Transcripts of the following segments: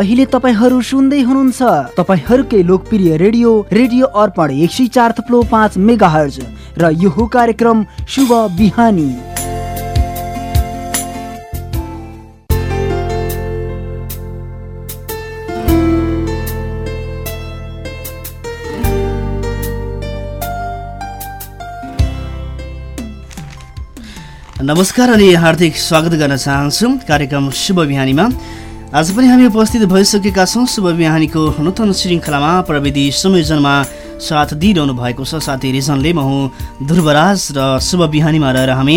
अहिले तपाईँहरू सुन्दै हुनुहुन्छ। तपाईँहरूकै लोकप्रिय रेडियो रेडियो अर्पण एक सय चार थप्लो पाँच मेगा र यो कार्यक्रम शुभ बिहानी। नमस्कार अनि हार्दिक स्वागत गर्न चाहन्छु। कार्यक्रम शुभ बिहानीमा। आज पनि हामी उपस्थित भइसकेका छौँ। शुभ बिहानीको नूतन श्रृङ्खलामा प्रविधि संयोजनमा साथ दिइरहनु भएको छ। साथी रिजनले म हुँ ध्रुवराज र शुभ बिहानीमा रहेर हामी।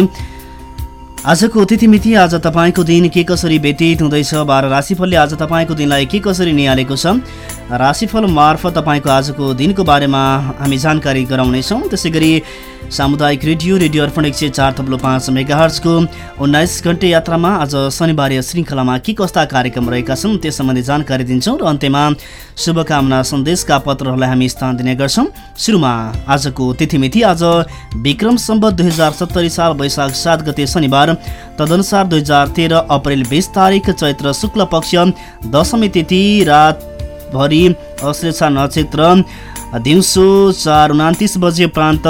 आजको तिथिमिति आज तपाईँको दिन के कसरी व्यतीत हुँदैछ? बाह्र राशिफलले आज तपाईँको दिनलाई के कसरी निहालेको छ? राशिफल मार्फत तपाईँको आजको दिनको बारेमा हामी जानकारी गराउनेछौँ। त्यसै गरी सामुदायिक रेडियो रेडियो अर्पण एक सय चार थप्लो पाँच मेगाहर्सको उन्नाइस घन्टे यात्रामा आज शनिबार श्रृङ्खलामा के कस्ता कार्यक्रम रहेका छन् त्यस सम्बन्धी जानकारी दिन्छौँ र अन्त्यमा शुभकामना सन्देशका पत्रहरूलाई हामी स्थान दिने गर्छौँ। सुरुमा आजको तिथिमिति आज विक्रम सम्बत दुई हजार सत्तरी साल वैशाख सात गते शनिबार तदनुसार दुई हजार तेह्र अप्रेल बिस तारिक चैत्र शुक्ल पक्ष दशमी तिथि रातभरि अश्लेषा नक्षत्र। दिउँसो चार उनातिस बजे प्रान्त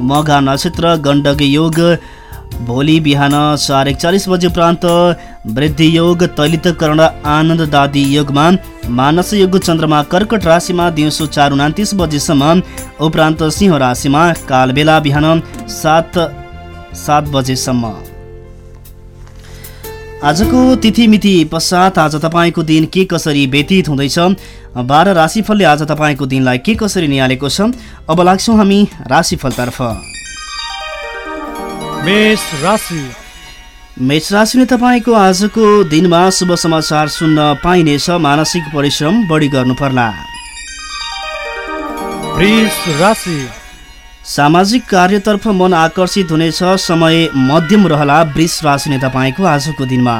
मघा नक्षत्र गण्डकी योग भोलि बिहान चार एकचालिस बजे उपरान्त वृद्धि योग तैलितकरण आनन्द दादी योगमा मानस योग चन्द्रमा कर्कट राशिमा दिउँसो चार उनातिस बजेसम्म उपरान्त सिंह राशिमा कालबेला बिहान सात सात बजेसम्म। आजको तिथिमिति पश्चात आज तपाईँको दिन के कसरी व्यतीत हुँदैछ? बाह्र राशिफलले आज तपाईँको दिनलाई के कसरी निहालेको छ? अब लाग्छौँ हामी राशिफलतर्फ मेष राशि। मेष राशिले तपाईँको आजको दिनमा शुभ समाचार सुन्न पाइनेछ मानसिक परिश्रम बढी गर्नुपर्ला। सामाजिक कार्यतर्फ मन आकर्षित हुनेछ समय मध्यम रहला वृष राशि तपाईँको आजको दिनमा।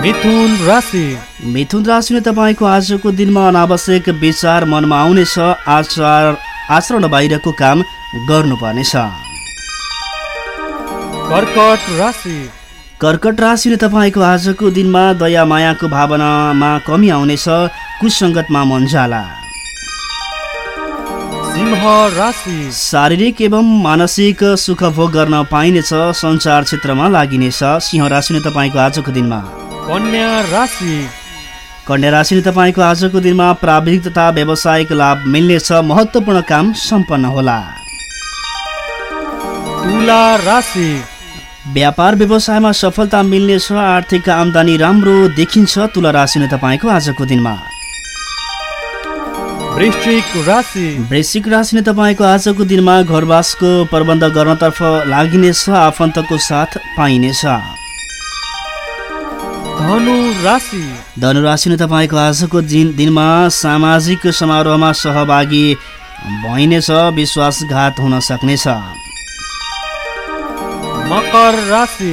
मिथुन राशि। मिथुन राशिले तपाईँको आजको दिनमा अनावश्यक विचार मनमा आउनेछ आचार आचरण बाहिरको काम गर्नुपर्नेछ। कर्कट राशि। कर्कट राशिले तपाईँको आजको दिनमा दया मायाको भावनामा कमी आउनेछ कुसङ्गतमा मन जाला। सिंह राशि। शारीरिक एवं मानसिक सुख भोग गर्न पाइनेछ सञ्चार क्षेत्रमा लागिनेछ। सिंह राशि नै तपाईँको आजको दिनमा। कन्या राशि। कन्या राशि नै तपाईँको आजको दिनमा प्राविधिक तथा व्यावसायिक लाभ मिल्नेछ। महत्त्वपूर्ण काम सम्पन्न होला। तुला राशि। व्यापार व्यवसायमा सफलता मिल्नेछ आर्थिक आमदानी राम्रो देखिन्छ। तुला राशि नै तपाईँको आजको दिनमा। वृश्चिक राशि। वृश्चिक राशि नै तपाईँको आजको दिनमा घरवासको प्रबन्ध गर्नतर्फ लागिनेछ आफन्तको साथ पाइनेछ। धनु राशि। धनु राशि नै तपाईँको आजको दिन दिनमा सामाजिक समारोहमा सहभागी भइनेछ विश्वासघात हुन सक्नेछ। मकर राशि।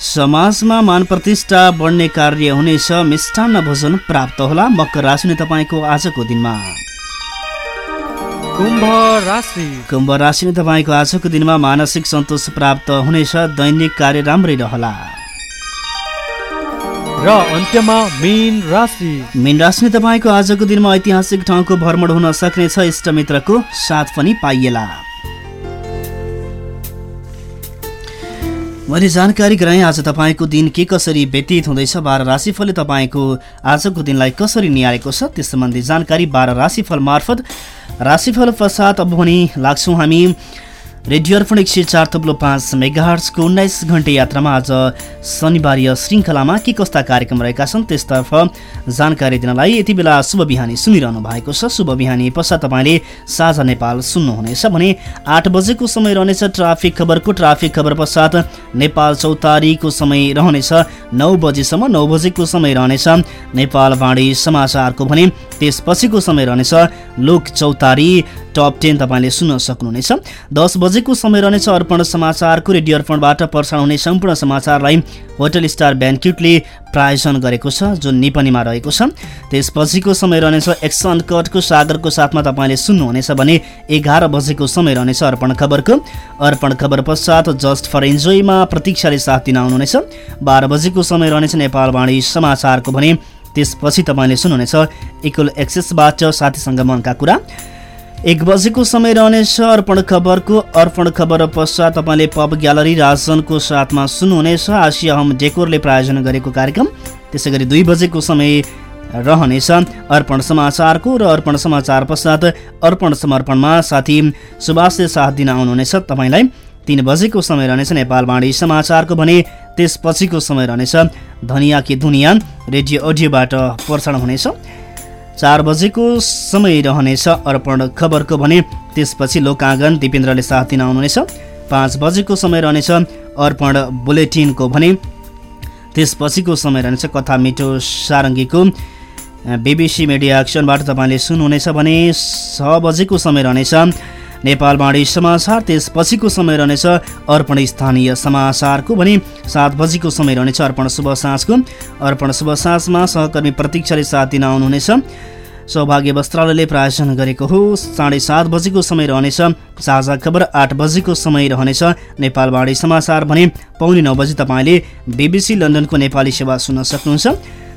समाजमा मान प्रतिष्ठा बढ्ने कार्य हुनेछ मिष्टान्न भोजन प्राप्त होला मकर राशि नै तपाईँको आजको दिनमा। कुम्भ राशि। कुम्भ तपाईँको आजको दिनमा मानसिक सन्तोष प्राप्त हुनेछ दैनिक कार्य राम्रै रहला। र अन्त्यमा मीन राशि। मीन तपाईँको आजको दिनमा ऐतिहासिक ठाउँको भ्रमण हुन सक्नेछ इष्टमित्रको साथ पनि पाइएला। मैले जानकारी गराएँ आज तपाईँको दिन के कसरी व्यतीत हुँदैछ? बाह्र राशिफलले तपाईँको आजको दिनलाई कसरी निहालेको छ? त्यस सम्बन्धी जानकारी बाह्र राशिफल मार्फत राशिफल पश्चात अब भने लाग्छौँ हामी। रेडियो अर्पण एक सय चार थप्लो पाँच मेगाहर्सको उन्नाइस घन्टे यात्रामा आज शनिबारीय श्रृङ्खलामा के कस्ता कार्यक्रम रहेका छन् त्यसतर्फ जानकारी दिनलाई यति बेला शुभ बिहानी सुनिरहनु भएको छ। शुभ बिहानी पश्चात तपाईँले साझा नेपाल सुन्नुहुनेछ भने आठ बजेको समय रहनेछ ट्राफिक खबरको। ट्राफिक खबर पश्चात नेपाल चौतारीको समय रहनेछ नौ बजेसम्म नौ बजेको समय रहनेछ। नेपाल वाणी समाचारको भने त्यसपछिको समय रहनेछ। लोक चौतारी टप टेन तपाईँले सुन्न सक्नुहुनेछ। दस बजेको समय रहनेछ अर्पण समाचारको रेडियो अर्पणबाट प्रसारण हुने सम्पूर्ण समाचारलाई होटल स्टार ब्यान्क्युटले प्रायोजन गरेको छ जुन निपनीमा रहेको छ। त्यसपछिको समय रहनेछ एक्सन कटको सागरको साथमा तपाईँले सुन्नुहुनेछ भने एघार बजेको समय रहनेछ अर्पण खबरको। अर्पण खबर पश्चात जस्ट फर इन्जोयमा प्रतीक्षाले साथ दिन आउनुहुनेछ। बाह्र बजेको समय रहनेछ नेपालवाणी समाचारको भने त्यसपछि तपाईँले सुन्नुहुनेछ इक्वल एक्सेसबाट साथीसँग मनका कुरा। एक बजेको समय रहनेछ। अर्पण खबरको अर्पण खबर पश्चात तपाईँले पब ग्यालरी राजनको साथमा सुन्नुहुनेछ। आसिया होम डेकोरले प्रायोजन गरेको कार्यक्रम। त्यसै गरी दुई बजेको समय रहनेछ। अर्पण समाचारको र अर्पण समाचार पश्चात अर्पण समर्पणमा साथी सुभाषले साथ दिन आउनुहुनेछ। तपाईँलाई तिन बजेको समय रहनेछ नेपालवाणी समाचारको भने त्यसपछिको समय रहनेछ। धनिया कि दुनियाँ रेडियो अडियोबाट प्रसारण हुनेछ। चार बजेको समय रहनेछ अर्पण खबरको भने। त्यसपछि लोकाङ्गन दिपेन्द्रले साथ दिन आउनुहुनेछ। पाँच बजेको समय रहनेछ अर्पण बुलेटिनको भने। त्यसपछिको समय रहनेछ कथा मिठो सारङ्गीको। बिबिसी मिडिया एक्सनबाट तपाईँले सुन्नुहुनेछ भने छ बजेको समय रहनेछ। नेपालवाणी समाचार त्यसपछिको समय रहनेछ अर्पण स्थानीय समाचारको भने सात बजीको समय रहनेछ अर्पण शुभ साँझको। अर्पण शुभ साँझमा सहकर्मी प्रतीक्षाले साथ दिन आउनुहुनेछ। सौभाग्य वस्त्रालयले प्रायोजन गरेको हो। साढे सात बजेको समय रहनेछ। साझा खबर आठ बजेको समय रहनेछ। नेपालवाणी समाचार भने पाउने नौ बजी तपाईँले बिबिसी लन्डनको नेपाली सेवा सुन्न सक्नुहुन्छ।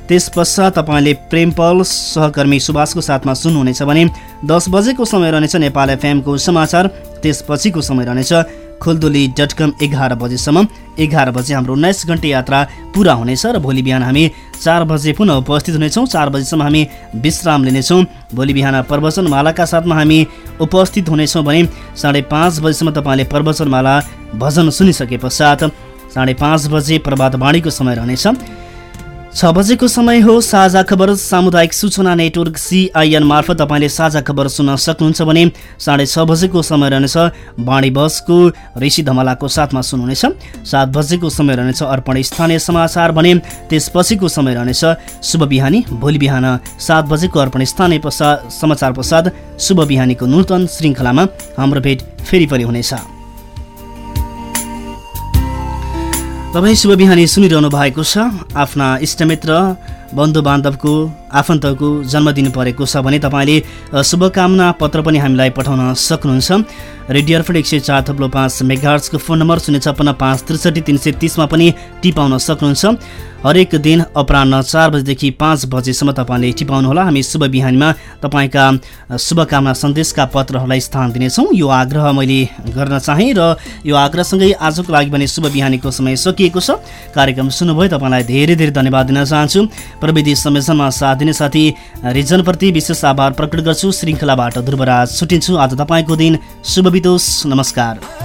त्यस पश्चात तपाईँले प्रेमपल सहकर्मी सुभाषको साथमा सुन्नुहुनेछ भने दस बजेको समय रहनेछ नेपाल एफएमको समाचार। त्यसपछिको समय रहनेछ खुल्दुली डट कम एघार बजेसम्म। एघार बजे हाम्रो उन्नाइस घन्टे यात्रा पुरा हुनेछ र भोलि बिहान हामी चार बजे पुनः उपस्थित हुनेछौँ। चार बजीसम्म हामी विश्राम लिनेछौँ। भोलि बिहान प्रवचनमालाका साथमा हामी उपस्थित हुनेछौँ भने साढे पाँच बजीसम्म तपाईँले प्रवचनमाला भजन सुनिसके पश्चात साढे पाँच बजे प्रभात वाणीको समय रहनेछ। छ बजेको समय हो। साझा खबर सामुदायिक सूचना नेटवर्क सिआइएन मार्फत तपाईँले साझा खबर सुन्न सक्नुहुन्छ भने साढे छ बजेको समय रहनेछ। बाणी बसको ऋषि धमलाको साथमा सुन्नुहुनेछ। सात बजेको समय रहनेछ अर्पण स्थानीय समाचार भने त्यसपछिको समय रहनेछ शुभ बिहानी भोलि बिहान सात बजेको अर्पण स्थानीय समाचार पश्चात शुभ बिहानीको नूतन श्रृङ्खलामा हाम्रो भेट फेरि पनि हुनेछ। तपाईँ शुभ बिहानी सुनिरहनु भएको छ। आफ्ना इष्टमित्र बन्धु बान्धवको आफन्तको जन्मदिन परेको छ भने तपाईँले शुभकामना पत्र पनि हामीलाई पठाउन सक्नुहुन्छ। रेडियो अर्फड एक सय चार थप्लो पाँच मेगार्सको फोन नम्बर शून्य छप्पन्न पाँच त्रिसठी तिन सय तिसमा पनि टिपाउन सक्नुहुन्छ। हरेक दिन अपरान्न चार बजीदेखि पाँच बजेसम्म तपाईँले टिपाउनुहोला हामी शुभ बिहानीमा तपाईँका शुभकामना सन्देशका पत्रहरूलाई स्थान दिनेछौँ। यो आग्रह मैले गर्न चाहेँ र यो आग्रहसँगै आजको लागि भने शुभ बिहानीको समय सकिएको छ। कार्यक्रम सुन्नुभयो तपाईँलाई धेरै धेरै धन्यवाद दिन चाहन्छु। प्रविधि संयोजनमा साथ दिने साथी रिजनप्रति विशेष आभार प्रकट गर्छु। श्रृङ्खलाबाट ध्रुवराज छुटिन्छु। आज तपाईँको दिन शुभ बितोस्। नमस्कार।